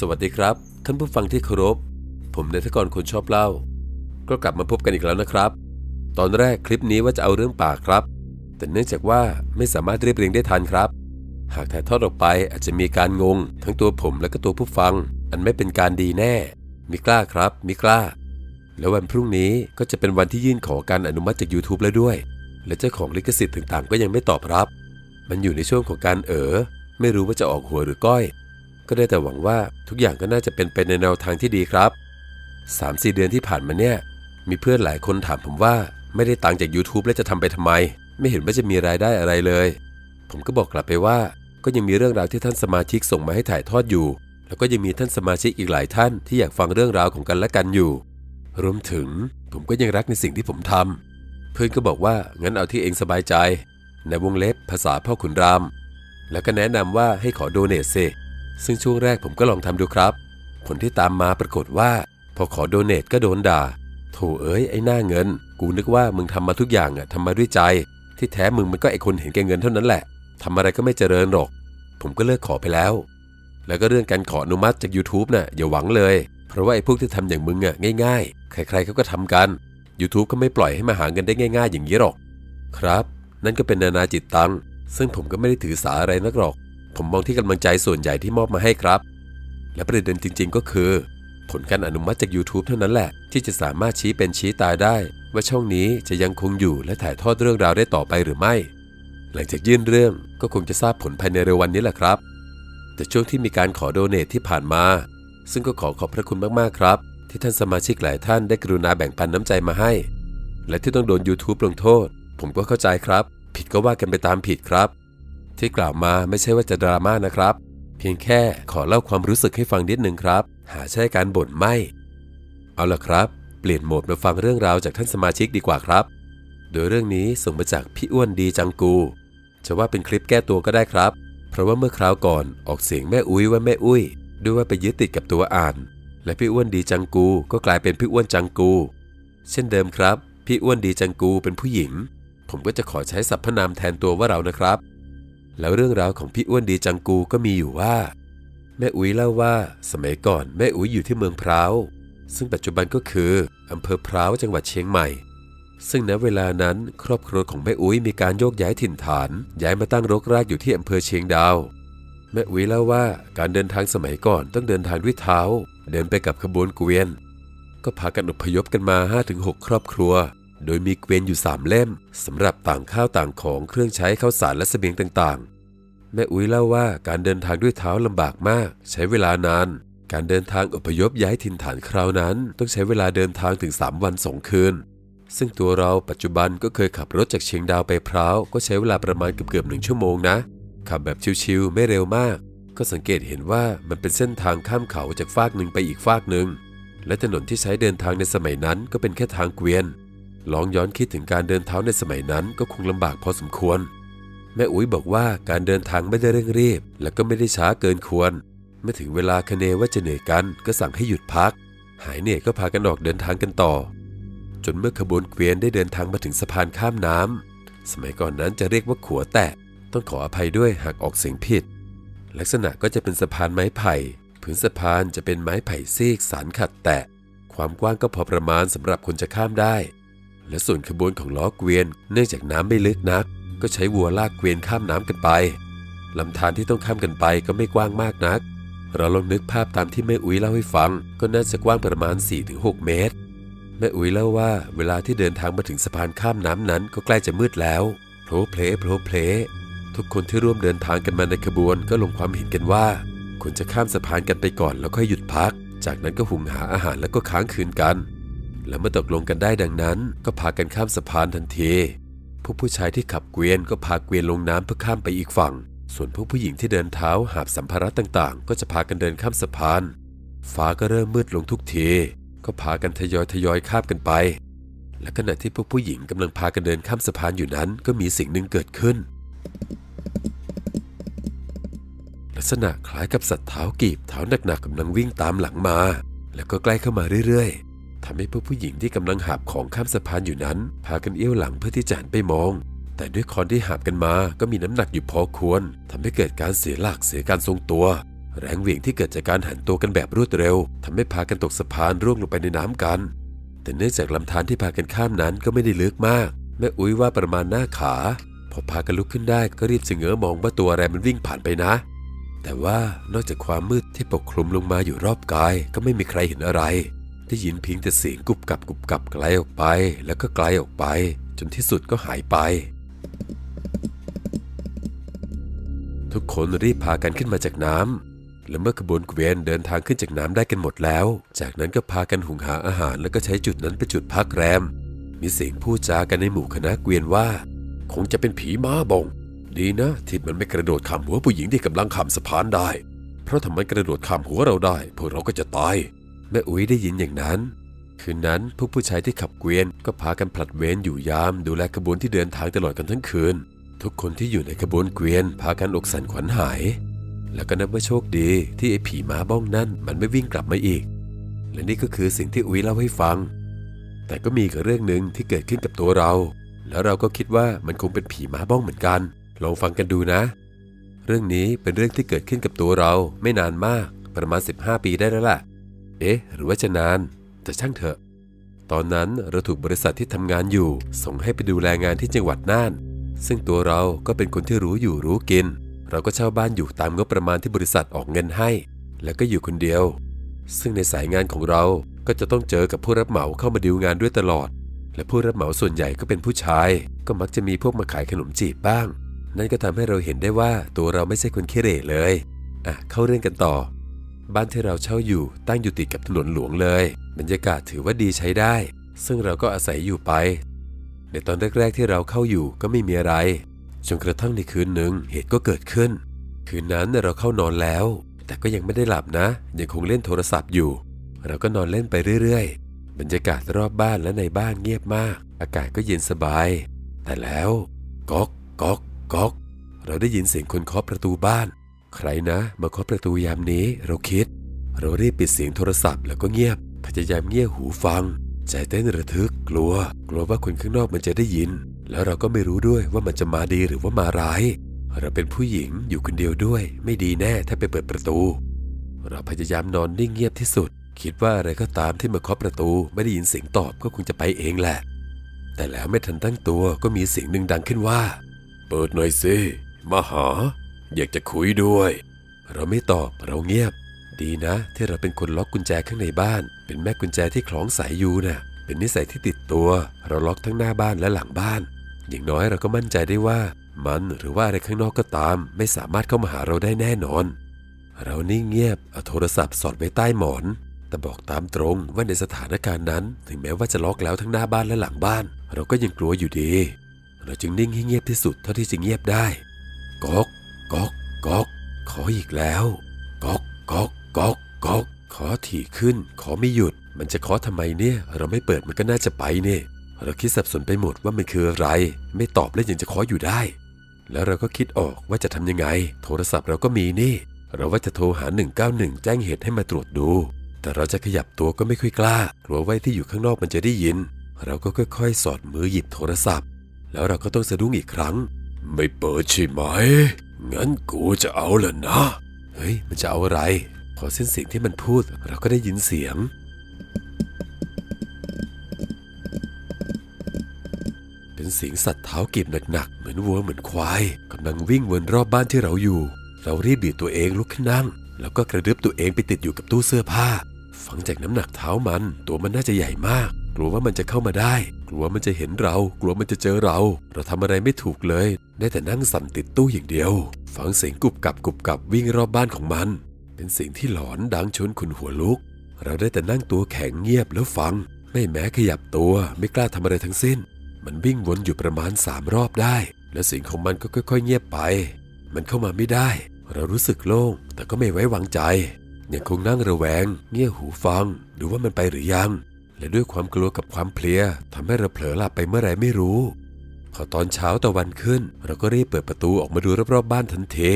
สวัสดีครับ ท่านผู้ฟังที่เคารพ ผมนายทกรคนชอบเล่า ก็กลับมาพบกันอีกแล้วนะครับ ตอนแรกคลิปนี้ว่าจะเอาเรื่องป่าครับ แต่เนื่องจากว่าไม่สามารถเรียบเรียงได้ทันครับ หากถ่ายทอดออกไปอาจจะมีการงง ทั้งตัวผมและก็ตัวผู้ฟัง อันไม่เป็นการดีแน่มิกล้าครับมิกล้า แล้ววันพรุ่งนี้ก็จะเป็นวันที่ยื่นขอการอนุมัติจาก YouTube แล้วด้วย และเจ้าของลิขสิทธิ์ต่างๆ ก็ยังไม่ตอบรับ มันอยู่ในช่วงของการเออไม่รู้ว่าจะออกหัวหรือก้อย ก็ได้แต่หวังว่าทุกอย่างก็น่าจะเป็นไปในแนวทางที่ดีครับ 3-4 เดือนที่ผ่านมาเนี่ย มีเพื่อนหลายคนถามผมว่าไม่ได้ตังจาก YouTube แล้วจะทำไปทำไม ไม่เห็นว่าจะมีรายได้อะไรเลย ผมก็บอกกลับไปว่า ก็ยังมีเรื่องราวที่ท่านสมาชิกส่งมาให้ถ่ายทอดอยู่ แล้วก็ยังมีท่านสมาชิกอีกหลายท่านที่อยากฟังเรื่องราวของกันและกันอยู่ รวมถึงผมก็ยังรักในสิ่งที่ผมทำเพื่อนก็บอกว่างั้นเอาที่เองสบายใจ ในวงเล็บภาษาพ่อขุนราม แล้วก็แนะนำว่าให้ขอโดเนทสิซึ่ ซึ่งช่วงแรกผมก็ลองทำดูครับ ผลที่ตามมาปรากฏว่า พอขอโดเนทก็โดนด่าโถเอ้ยไอ้หน้าเงิน กูนึกว่ามึงทำมาทุกอย่างอะทำมาด้วยใจ ที่แท้มึงมันก็ไอคนเห็นแก่เงินเท่านั้นแหละทำอะไรก็ไม่เจริญหรอก ผมก็เลิกขอไปแล้ว แล้วก็เรื่องการขออนุมัติจาก YouTube น่ะอย่าหวังเลย เพราะว่าไอ้พวกที่ทำอย่างมึงอะง่าย ๆ ใครๆเขาก็ทำกัน YouTube ก็ไม่ปล่อยให้มาหาเงินได้ง่าย ๆ อย่างนี้หรอก ครับ นั่นก็เป็นนานาจิตตังซึ่งผมก็ไม่ได้ถือสาอะไรนักหรอก ผมมองที่กำลังใจส่วนใหญ่ที่มอบมาให้ครับ และประเด็นจริง ๆ ก็คือ ผลการอนุมัติจาก YouTube เท่านั้นแหละ ที่จะสามารถชี้เป็นชี้ตายได้ ว่าช่องนี้จะยังคงอยู่และถ่ายทอดเรื่องราวได้ต่อไปหรือไม่ หลังจากยื่นเรื่องก็คงจะทราบผลภายในเร็ววันนี้แหละครับ แต่ช่วงที่มีการขอโดเนทที่ผ่านมา ซึ่งก็ขอขอบพระคุณมากๆครับ ที่ท่านสมาชิกหลายท่านได้กรุณาแบ่งปันน้ำใจมาให้ และที่ต้องโดน YouTube ลงโทษ ผมก็เข้าใจครับ ผิดก็ว่ากันไปตามผิดครับ ที่กล่าวมาไม่ใช่ว่าจะดราม่านะครับ เพียงแค่ขอเล่าความรู้สึกให้ฟังนิดนึงครับ หาใช่การบ่นไม่ เอาล่ะครับ เปลี่ยนโหมดมาฟังเรื่องราวจากท่านสมาชิกดีกว่าครับ โดยเรื่องนี้ส่งมาจากพี่อ้วนดีจังกู จะว่าเป็นคลิปแก้ตัวก็ได้ครับ เพราะว่าเมื่อคราวก่อนออกเสียงแม่อุ้ยว่าแม่อุ้ย ด้วยว่าไปยึดติดกับตัวอ่าน และพี่อ้วนดีจังกู ก็กลายเป็นพี่อ้วนจังกู เช่นเดิมครับ พี่อ้วนดีจังกูเป็นผู้หญิง ผมก็จะขอใช้สรรพนามแทนตัวว่าเรานะครับ แล้วเรื่องราวของพี่อ้วนดีจังกูก็มีอยู่ว่า แม่อุ้ยเล่าว่าสมัยก่อนแม่อุ้ยอยู่ที่เมืองพร้าวซึ่งปัจจุบันก็คืออำเภอพร้าวจังหวัดเชียงใหม่ ซึ่งณเวลานั้นครอบครัวของแม่อุ้ยมีการโยกย้ายถิ่นฐาน ย้ายมาตั้งรกรากอยู่ที่อำเภอเชียงดาว แม่อุ้ยเล่าว่าการเดินทางสมัยก่อนต้องเดินทางด้วยเท้า เดินไปกับขบวนเกวียน ก็พากันอพยพกันมา 5-6 ครอบครัว โดยมีเกวียนอยู่สามเล่มสำหรับต่างข้าวต่างของเครื่องใช้ข้าวสารและเสบียงต่างๆ แม่อุ้ยเล่าว่าการเดินทางด้วยเท้าลำบากมาก ใช้เวลานาน การเดินทางอพยพย้ายถิ่นฐานคราวนั้น ต้องใช้เวลาเดินทางถึง 3 วันสองคืน ซึ่งตัวเราปัจจุบันก็เคยขับรถจากเชียงดาวไปพร้าวก็ใช้เวลาประมาณเกือบๆหนึ่งชั่วโมงนะขับแบบชิวๆไม่เร็วมาก ก็สังเกตเห็นว่ามันเป็นเส้นทางข้ามเขาจากฟากหนึ่งไปอีกฟากหนึ่งและถนนที่ใช้เดินทางในสมัยนั้นก็เป็นแค่ทางเกวียน ลองย้อนคิดถึงการเดินเท้าในสมัยนั้นก็คงลำบากพอสมควร แม่อุ้ยบอกว่าการเดินทางไม่ได้เร่งรีบ และก็ไม่ได้ช้าเกินควร เมื่อถึงเวลาคเนว่าจะเหนื่อยกันก็สั่งให้หยุดพัก หายเหนื่อยก็พากันออกเดินทางกันต่อ จนเมื่อขบวนเกวียนได้เดินทางมาถึงสะพานข้ามน้ำสมัยก่อนนั้นจะเรียกว่าขัวแตะ ต้องขออภัยด้วยหากออกเสียงผิด ลักษณะก็จะเป็นสะพานไม้ไผ่พื้นสะพานจะเป็นไม้ไผ่ซีกสารขัดแตะ ความกว้างก็พอประมาณสำหรับคนจะข้ามได้ และส่วนขบวนของล้อเกวียนเนื่องจากน้ำไม่ลึกนัก ก็ใช้วัวลากเกวียนข้ามน้ำกันไปลำธารที่ต้องข้ามกันไปก็ไม่กว้างมากนัก เราลองนึกภาพตามที่แม่อุ้ยเล่าให้ฟัง ก็น่าจะกว้างประมาณ 4-6 เมตร แม่อุ้ยเล่าว่าเวลาที่เดินทางมาถึงสะพานข้ามน้ำนั้นก็ใกล้จะมืดแล้วโผล่เพลโผล่เพลทุกคนที่ร่วมเดินทางกันมาในขบวนก็ลงความเห็นกันว่าควรจะข้ามสะพานกันไปก่อนแล้วค่อยหยุดพัก จากนั้นก็หุงหาอาหารแล้วก็ค้างคืนกัน และเมื่อตกลงกันได้ดังนั้น ก็พากันข้ามสะพานทันทีผู้ผู้ชายที่ขับเกวียนก็พาเกวียนลงน้ำเพื่อข้ามไปอีกฝั่ง ส่วนผู้ผู้หญิงที่เดินเท้าหาบสัมภาระต่างๆ ก็จะพากันเดินข้ามสะพาน ฟ้าก็เริ่มมืดลงทุกทีก็พากันทยอยทยอยข้ามกันไป และขณะที่พวกผู้หญิงกำลังพากันเดินข้ามสะพานอยู่นั้น ก็มีสิ่งหนึ่งเกิดขึ้น ลักษณะคล้ายกับสัตว์เท้ากีบเท้าหนักๆกำลังวิ่งตามหลังมา แล้วก็ใกล้เข้ามาเรื่อยๆ ทำให้พวกผู้หญิงที่กำลังหาบของข้ามสะพานอยู่นั้น พากันเอี้ยวหลังเพื่อที่จะหันไปมอง แต่ด้วยคอนที่หาบกันมาก็มีน้ำหนักอยู่พอควรทำให้เกิดการเสียหลักเสียการทรงตัว แรงเหวี่ยงที่เกิดจากการหันตัวกันแบบรวดเร็วทำให้พากันตกสะพานร่วงลงไปในน้ำกัน แต่เนื่องจากลำธารที่พากันข้ามนั้นก็ไม่ได้ลึกมาก แม่อุ้ยว่าประมาณหน้าขา พอพากันลุกขึ้นได้ก็รีบเสงอมองว่าตัวอะไรมันวิ่งผ่านไปนะแต่ว่านอกจากความมืดที่ปกคลุมลงมาอยู่รอบกายก็ไม่มีใครเห็นอะไร ได้ยินเพียงแต่เสียงกุบกับกุบกับไกลออกไป แล้วก็ไกลออกไป จนที่สุดก็หายไป ทุกคนรีบพากันขึ้นมาจากน้ำและเมื่อขบวนเกวียนเดินทางขึ้นจากน้ำได้กันหมดแล้ว จากนั้นก็พากันหุงหาอาหารแล้วก็ใช้จุดนั้นเป็นจุดพักแรม มีเสียงพูดจากันในหมู่คณะเกวียนว่า คงจะเป็นผีม้าบง ดีนะ ที่มันไม่กระโดดข้ามหัวผู้หญิงที่กำลังข้ามสะพานได้ เพราะถ้ามันกระโดดข้ามหัวเราได้ พวกเราก็จะตาย แม่อุ้ยได้ยินอย่างนั้น คืนนั้นพวกผู้ชายที่ขับเกวียนก็พากันผลัดเวรอยู่ยามดูแลขบวนที่เดินทางตลอดกันทั้งคืน ทุกคนที่อยู่ในขบวนเกวียนพากันอกสันขวัญหาย แล้วก็นับว่าโชคดีที่ไอ้ผีม้าบ้องนั่นมันไม่วิ่งกลับมาอีก และนี่ก็คือสิ่งที่อุ้ยเล่าให้ฟัง แต่ก็มีกับเรื่องหนึ่งที่เกิดขึ้นกับตัวเรา แล้วเราก็คิดว่ามันคงเป็นผีม้าบ้องเหมือนกัน ลองฟังกันดูนะ เรื่องนี้เป็นเรื่องที่เกิดขึ้นกับตัวเราไม่นานมากประมาณ 15 ปีได้แล้วล่ะ เอ๊ะ หรือว่าจะนาน แต่ช่างเถอะ ตอนนั้นเราถูกบริษัทที่ทำงานอยู่ ส่งให้ไปดูแลงานที่จังหวัดน่าน ซึ่งตัวเราก็เป็นคนที่รู้อยู่รู้กิน เราก็เช่าบ้านอยู่ตามงบประมาณที่บริษัทออกเงินให้ แล้วก็อยู่คนเดียว ซึ่งในสายงานของเราก็จะต้องเจอกับผู้รับเหมาเข้ามาดีลงานด้วยตลอด และผู้รับเหมาส่วนใหญ่ก็เป็นผู้ชาย ก็มักจะมีพวกมาขายขนมจีบบ้าง นั่นก็ทำให้เราเห็นได้ว่าตัวเราไม่ใช่คนขี้เหร่เลย อะ เข้าเรื่องกันต่อ บ้านที่เราเช่าอยู่ตั้งอยู่ติดกับถนนหลวงเลย บรรยากาศถือว่าดีใช้ได้ ซึ่งเราก็อาศัยอยู่ไป ในตอนแรก ๆ ที่เราเข้าอยู่ก็ไม่มีอะไร จนกระทั่งในคืนหนึ่งเหตุก็เกิดขึ้น คืนนั้นเราเข้านอนแล้ว แต่ก็ยังไม่ได้หลับนะ ยังคงเล่นโทรศัพท์อยู่ เราก็นอนเล่นไปเรื่อยๆ บรรยากาศรอบบ้านและในบ้านเงียบมาก อากาศก็เย็นสบาย แต่แล้วก๊อกก๊อกก๊อกเราได้ยินเสียงคนเคาะประตูบ้าน ใครนะ มาเคาะประตูยามนี้ เราคิด เรารีบปิดเสียงโทรศัพท์แล้วก็เงียบ พยายามเงี่ยหูฟัง ใจเต้นระทึกกลัว กลัวว่าคนข้างนอกมันจะได้ยิน แล้วเราก็ไม่รู้ด้วยว่ามันจะมาดีหรือว่ามาร้าย เราเป็นผู้หญิงอยู่คนเดียวด้วย ไม่ดีแน่ถ้าไปเปิดประตู เราพยายามนอนนิ่งเงียบที่สุด คิดว่าอะไรก็ตามที่มาเคาะประตู ไม่ได้ยินเสียงตอบก็คงจะไปเองแหละ แต่แล้วไม่ทันตั้งตัวก็มีเสียงหนึ่งดังขึ้นว่า เปิดหน่อยสิมาหา อยากจะคุยด้วย เราไม่ตอบเราเงียบ ดีนะ ที่เราเป็นคนล็อกกุญแจข้างในบ้าน เป็นแม่กุญแจที่คล้องสายอยู่น่ะ เป็นนิสัยที่ติดตัว เราล็อกทั้งหน้าบ้านและหลังบ้าน อย่างน้อยเราก็มั่นใจได้ว่า มันหรือว่าอะไรข้างนอกก็ตาม ไม่สามารถเข้ามาหาเราได้แน่นอน เรานิ่งเงียบเอาโทรศัพท์สอดไว้ใต้หมอนแต่บอกตามตรงว่าในสถานการณ์นั้น ถึงแม้ว่าจะล็อกแล้วทั้งหน้าบ้านและหลังบ้าน เราก็ยังกลัวอยู่ดี เราจึงนิ่งให้เงียบที่สุดเท่าที่จะเงียบได้ก๊อก ก๊อกก๊อกขออีกแล้วก๊อกก๊อกก๊อกก๊อกขอถี่ขึ้น ขอไม่หยุด มันจะขอทำไมเนี่ย เราไม่เปิดมันก็น่าจะไปเนี่ย เราคิดสับสนไปหมดว่ามันคืออะไร ไม่ตอบแล้วยังจะขออยู่ได้ แล้วเราก็คิดออกว่าจะทำยังไง โทรศัพท์เราก็มีนี่ เราว่าจะโทรหา 191 แจ้งเหตุให้มาตรวจดู แต่เราจะขยับตัวก็ไม่ค่อยกล้ากลัวไว้ที่อยู่ข้างนอกมันจะได้ยิน เราก็ค่อยๆ สอดมือหยิบโทรศัพท์ แล้วเราก็ต้องสะดุ้งอีกครั้ง ไม่เปิดใช่ไหม งั้นกูจะเอาละนะ เฮ้ย มันจะเอาอะไร พอเส้นเสียงที่มันพูด เราก็ได้ยินเสียง เป็นเสียงสัตว์เท้ากีบหนักๆ เหมือนวัวเหมือนควายกำลังวิ่งวนรอบบ้านที่เราอยู่ เรารีบบีบตัวเองลุกขึ้นนั่ง แล้วก็กระดึบตัวเองไปติดอยู่กับตู้เสื้อผ้า ฟังจากน้ำหนักเท้ามัน ตัวมันน่าจะใหญ่มาก กลัวว่ามันจะเข้ามาได้ กลัวมันจะเห็นเรา กลัวมันจะเจอเรา เราทำอะไรไม่ถูกเลย ได้แต่นั่งสั่นติดตู้อย่างเดียว ฟังเสียงกุบกับกุบกับวิ่งรอบบ้านของมัน เป็นเสียงที่หลอนดังชวนขุนหัวลุก เราได้แต่นั่งตัวแข็งเงียบแล้วฟัง ไม่แม้ขยับตัว ไม่กล้าทำอะไรทั้งสิ้น มันวิ่งวนอยู่ประมาณสามรอบได้ และเสียงของมันก็ค่อย ๆ เงียบไป มันเข้ามาไม่ได้ เรารู้สึกโล่ง แต่ก็ไม่ไว้วางใจยังคงนั่งระแวง เงี่ยหูฟัง ดูว่ามันไปหรือยัง และด้วยความกลัวกับความเพลียทำให้เราเผลอหลับไปเมื่อไรไม่รู้ พอตอนเช้าตะวันขึ้น เราก็รีบเปิดประตูออกมาดูรอบๆบบ้านทันที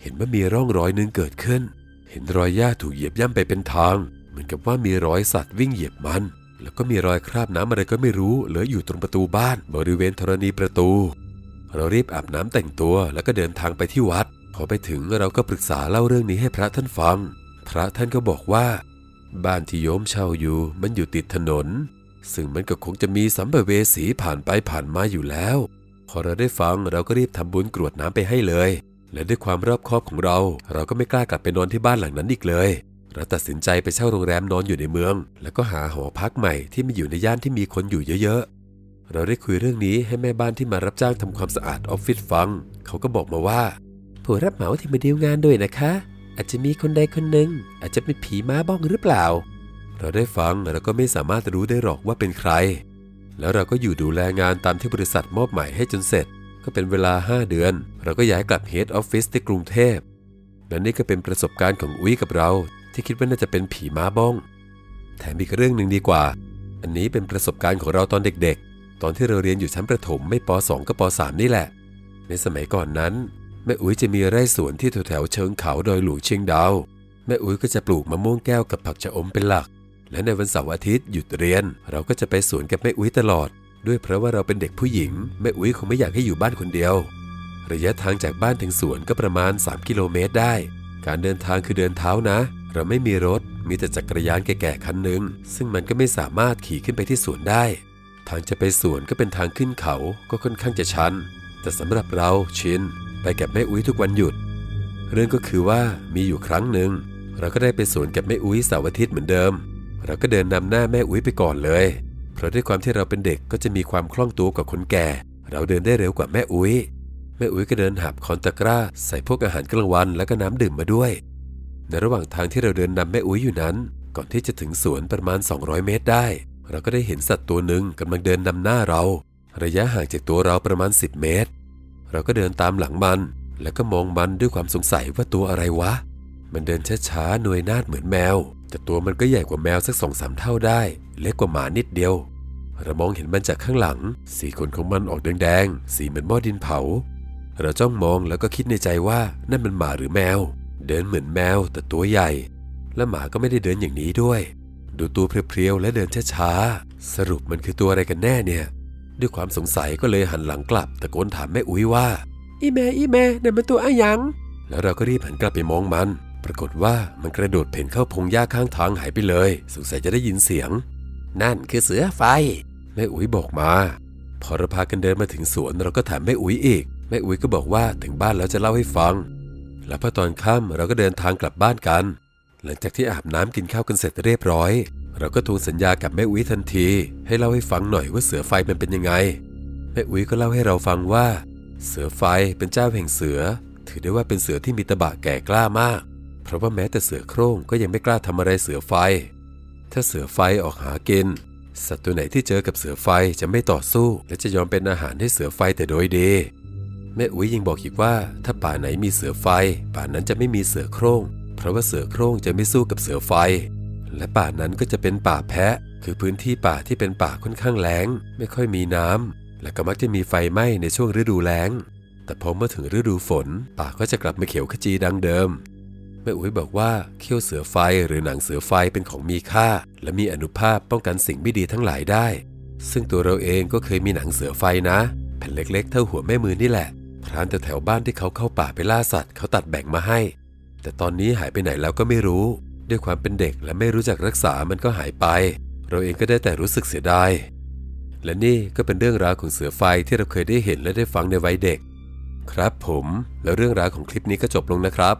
เห็นว่ามีร่องรอยหนึงเกิดขึ้น เห็นรอยหญ้าถูกเหยียบย่ำไปเป็นทาง เหมือนกับว่ามีรอยสัตว์วิ่งเหยียบมัน แล้วก็มีรอยคราบน้ำอะไรก็ไม่รู้เหลืออยู่ตรงประตูบ้านบริเวณธรณีประตู เรารีบอาบน้ำแต่งตัวแล้วก็เดินทางไปที่วัด พอไปถึงเราก็ปรึกษาเล่าเรื่องนี้ให้พระท่านฟัง พระท่านก็บอกว่า บ้านที่โยมเช่าอยู่มันอยู่ติดถนน ซึ่งมันก็คงจะมีสัมภเวสีผ่านไปผ่านมาอยู่แล้ว พอเราได้ฟังเราก็รีบทำบุญกรวดน้ำไปให้เลย และด้วยความรอบคอบของเรา เราก็ไม่กล้ากลับไปนอนที่บ้านหลังนั้นอีกเลย เราตัดสินใจไปเช่าโรงแรมนอนอยู่ในเมือง แล้วก็หาหอพักใหม่ที่มาอยู่ในย่านที่มีคนอยู่เยอะๆ เราได้คุยเรื่องนี้ให้แม่บ้านที่มารับจ้างทำความสะอาดออฟฟิศฟัง เขาก็บอกมาว่าผู้รับเหมาที่มาดีลงานด้วยนะคะ อาจจะมีคนใดคนหนึ่งอาจจะเป็นผีม้าบ้องหรือเปล่า เราได้ฟังเราก็ไม่สามารถรู้ได้หรอกว่าเป็นใคร แล้วเราก็อยู่ดูแลงานตามที่บริษัทมอบหมายให้จนเสร็จ ก็เป็นเวลา 5 เดือน เราก็ย้ายกลับเฮดออฟฟิศที่กรุงเทพและนี่ก็เป็นประสบการณ์ของอุ้ยกับเรา ที่คิดว่าน่าจะเป็นผีม้าบ้อง แถมอีกเรื่องหนึ่งดีกว่า อันนี้เป็นประสบการณ์ของเราตอนเด็กๆ ตอนที่เราเรียนอยู่ชั้นประถมไม่ป .2 ก็ป .3 นี่แหละ ในสมัยก่อนนั้น แม่อุ้ยจะมีไร่สวนที่แถวๆเชิงเขาดอยหลวงเชียงดาว แม่อุ้ยก็จะปลูกมะม่วงแก้วกับผักชะอมเป็นหลัก และในวันเสาร์อาทิตย์หยุดเรียน เราก็จะไปสวนกับแม่อุ้ยตลอด ด้วยเพราะว่าเราเป็นเด็กผู้หญิงแม่อุ้ยคงไม่อยากให้อยู่บ้านคนเดียว ระยะทางจากบ้านถึงสวนก็ประมาณ 3 กิโลเมตรได้ การเดินทางคือเดินเท้านะ เราไม่มีรถ มีแต่จักรยานแก่ๆคันหนึ่งซึ่งมันก็ไม่สามารถขี่ขึ้นไปที่สวนได้ ทางจะไปสวนก็เป็นทางขึ้นเขาก็ค่อนข้างจะชัน แต่สำหรับเราชิน ไปกับแม่อุ้ยทุกวันหยุด เรื่องก็คือว่ามีอยู่ครั้งหนึ่งเราก็ได้ไปสวนกับแม่อุ้ยเสาร์อาทิตย์เหมือนเดิม เราก็เดินนำหน้าแม่อุ้ยไปก่อนเลย เพราะด้วยความที่เราเป็นเด็กก็จะมีความคล่องตัวกว่าคนแก่ เราเดินได้เร็วกว่าแม่อุ้ยแม่อุ้ยก็เดินหับคอนตะกร้า ใส่พวกอาหารกลางวันแล้วก็น้ำดื่มมาด้วย ในระหว่างทางที่เราเดินนำแม่อุ้ยอยู่นั้น ก่อนที่จะถึงสวนประมาณ 200 เมตรได้ เราก็ได้เห็นสัตว์ตัวหนึ่งกำลังเดินนำหน้าเรา ระยะห่างจากตัวเราประมาณ 10 เมตร เราก็เดินตามหลังมัน แล้วก็มองมันด้วยความสงสัยว่าตัวอะไรวะ มันเดินช้าๆหน่วยนาดเหมือนแมว แต่ตัวมันก็ใหญ่กว่าแมวสักสองสามเท่าได้ เล็กกว่าหมานิดเดียว เรามองเห็นมันจากข้างหลัง สีขนของมันออกแดงๆ สีเหมือนหม้อดินเผา เราจ้องมองแล้วก็คิดในใจว่านั่นมันหมาหรือแมว เดินเหมือนแมวแต่ตัวใหญ่ และหมาก็ไม่ได้เดินอย่างนี้ด้วย ดูตัวเพรียวๆและเดินช้าๆ สรุปมันคือตัวอะไรกันแน่เนี่ย ด้วยความสงสัยก็เลยหันหลังกลับตะโกนถามแม่อุ้ยว่า อีแม่อีแม่นั่นมันตัวอะหยัง แล้วเราก็รีบหันกลับไปมองมัน ปรากฏว่ามันกระโดดเพ่นเข้าพงหญ้าข้างทางหายไปเลย สงสัยจะได้ยินเสียง นั่นคือเสือไฟ แม่อุ้ยบอกมา พอเราพากันเดินมาถึงสวนเราก็ถามแม่อุ้ยอีก แม่อุ้ยก็บอกว่าถึงบ้านแล้วจะเล่าให้ฟัง แล้วพอตอนค่ำเราก็เดินทางกลับบ้านกัน หลังจากที่อาบน้ำกินข้าวกันเสร็จเรียบร้อย เราก็ทวงสัญญากับแม่อุ้ยทันที ให้เล่าให้ฟังหน่อยว่าเสือไฟมันเป็นยังไง แม่อุ้ยก็เล่าให้เราฟังว่า เสือไฟเป็นเจ้าแห่งเสือ ถือได้ว่าเป็นเสือที่มีตะบะแก่กล้ามาก เพราะว่าแม้แต่เสือโคร่งก็ยังไม่กล้าทำอะไรเสือไฟ ถ้าเสือไฟออกหากินสัตว์ตัวไหนที่เจอกับเสือไฟจะไม่ต่อสู้ และจะยอมเป็นอาหารให้เสือไฟแต่โดยดีแม่อุ้ยยังบอกอีกว่า ถ้าป่าไหนมีเสือไฟ ป่านั้นจะไม่มีเสือโคร่ง เพราะว่าเสือโคร่งจะไม่สู้กับเสือไฟ และป่านั้นก็จะเป็นป่าแพะ คือพื้นที่ป่าที่เป็นป่าค่อนข้างแล้ง ไม่ค่อยมีน้ำและก็มักจะมีไฟไหม้ในช่วงฤดูแล้ง แต่พอเมื่อถึงฤดูฝน ป่าก็จะกลับมาเขียวขจีดังเดิมแม่อุ้ยบอกว่าเขี้ยวเสือไฟหรือหนังเสือไฟเป็นของมีค่า และมีอนุภาพป้องกันสิ่งไม่ดีทั้งหลายได้ ซึ่งตัวเราเองก็เคยมีหนังเสือไฟนะ แผ่นเล็กๆเท่าหัวแม่มือนี่แหละพรานแถวๆบ้านที่เขาเข้าป่าไปล่าสัตว์เขาตัดแบ่งมาให้ แต่ตอนนี้หายไปไหนแล้วก็ไม่รู้ ด้วยความเป็นเด็กและไม่รู้จักรักษามันก็หายไป เราเองก็ได้แต่รู้สึกเสียดายและนี่ก็เป็นเรื่องราวของเสือไฟที่เราเคยได้เห็นและได้ฟังในวัยเด็ก ครับผมแล้วเรื่องราวของคลิปนี้ก็จบลงนะครับ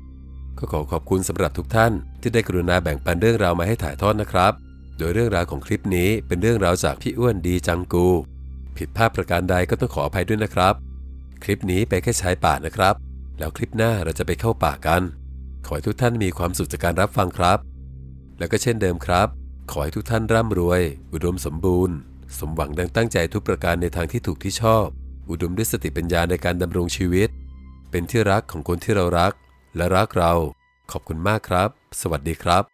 ก็ขอขอบคุณสำหรับทุกท่านที่ได้กรุณาแบ่งปันเรื่องราวมาให้ถ่ายทอดนะครับ โดยเรื่องราวของคลิปนี้เป็นเรื่องราวจากพี่อ้วนดีจังกู ผิดพลาดประการใดก็ต้องขออภัยด้วยนะครับ คลิปนี้ไปแค่ชายป่านะครับ แล้วคลิปหน้าเราจะไปเข้าป่ากัน ขอให้ทุกท่านมีความสุขจากการรับฟังครับ แล้วก็เช่นเดิมครับ ขอให้ทุกท่านร่ำรวย อุดมสมบูรณ์ สมหวังดังตั้งใจทุกประการในทางที่ถูกที่ชอบ อุดมด้วยสติปัญญาในการดำรงชีวิต เป็นที่รักของคนที่เรารัก และรักเรา ขอบคุณมากครับ สวัสดีครับ